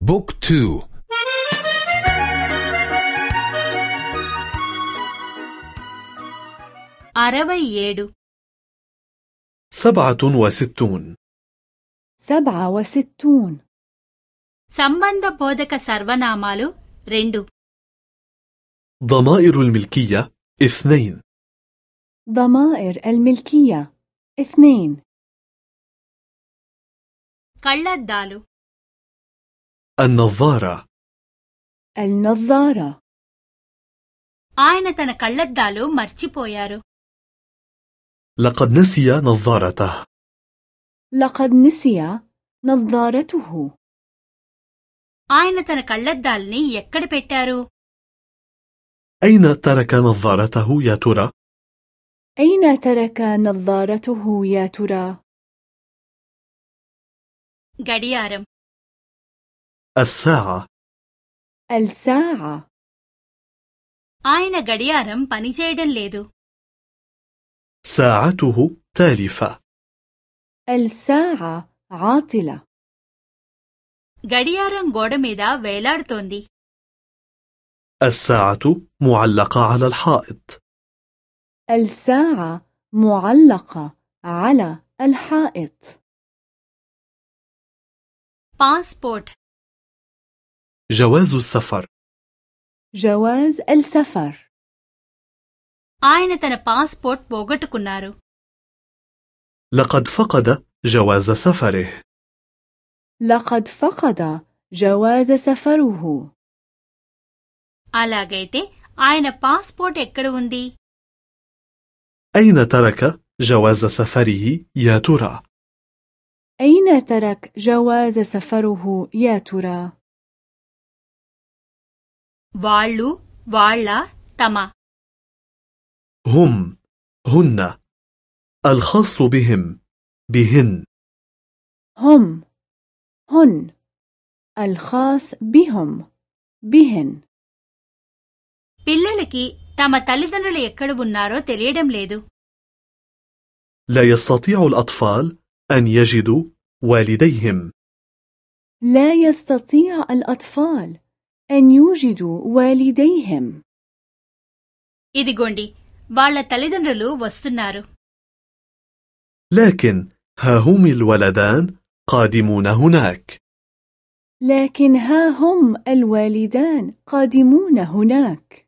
بوك تو అరవై ఏడు سبعة وستون سبعة وستون సంబంధ బోధక సర్వనామాలు రెండు ضمائر الملكية اثنين ضمائر الملكية اثنين కళ్లద్దాలు النظارة النظارة ఆయన తన కళ్లద్దాలు మర్చిపోయారు لقد نسي نظارته لقد نسي نظارته ఆయన తన కళ్లద్దాల్ని ఎక్కడ పెట్టారు أين ترك نظارته يا ترى؟ أين ترك نظارته يا ترى؟ గడియారం الساعة الساعة ఆయన గడియారం పనిచేయడం లేదు ساعته تالفة الساعة عاطلة గడియారం గోడ మీద వేలాడుతోంది الساعة معلقة على الحائط الساعة معلقة على الحائط పాస్పోర్ట్ جواز السفر جواز السفر ఆయన తన పాస్పోర్ట్ పోగొట్టుకున్నారు لقد فقد جواز سفره لقد فقد جواز سفره అలాగైతే ఆయన పాస్పోర్ట్ ఎక్కడ ఉంది أين ترك جواز سفره يا ترى؟ أين ترك جواز سفره يا ترى؟ వాళ్ళు వాళ్ళ తమ هم هن الخاص بهم بهن هم هن الخاص بهم بهن పిల్లలకి తమ తల్లిదండ్రులు ఎక్కడ ఉన్నారో తెలియడం లేదు لا يستطيع الأطفال أن يجدوا والديهم لا يستطيع الأطفال أن يوجدوا والديهم ఇదిగోండి వాళ్ళ తల్లిదండ్రులు వస్తున్నారు لكن ها هم الولدان قادمون هناك لكن ها هم الوالدان قادمون هناك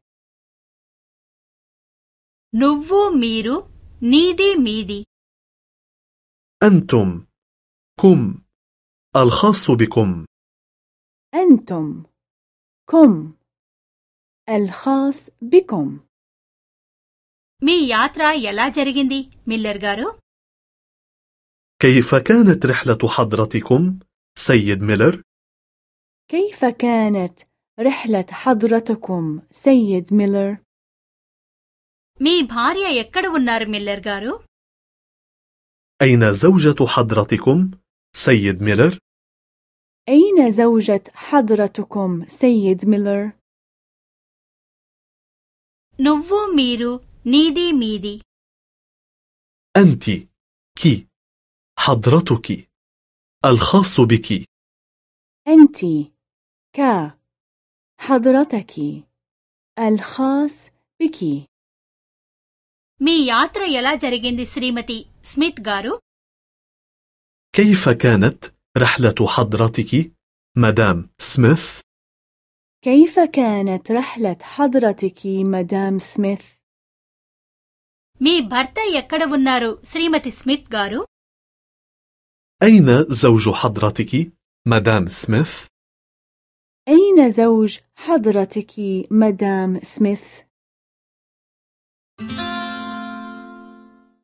నువ్వు మీరు నీది మీది أنتم كم الخاص بكم أنتم كم الخاص بكم మీ యాత్ర ఎలా జరిగింది మిల్లర్ గారు كيف كانت رحلة حضرتكم سيد ميلر؟ كيف كانت رحلة حضرتكم سيد ميلر؟ మీ భార్య ఎక్కడ ఉన్నారు మిల్లర్ గారు أين زوجة حضرتكم سيد ميلر؟ أين زوجة حضرتكم سيد ميلر؟ నువ్వు మీరు నీది మీది أنت كي حضرتك الخاص بك أنت ك حضرتك الخاص بك మీ యాత్ర ఎలా జరిగింది శ్రీమతి స్మిత్ గారు كيف كانت رحلة حضرتك مدام سميث؟ كيف كانت رحلة حضرتك مدام سميث؟ మీ భర్త ఎక్కడ ఉన్నారు శ్రీమతి స్మిత్ గారు أين زوج حضرتك مدام سميث؟ أين زوج حضرتك مدام سميث؟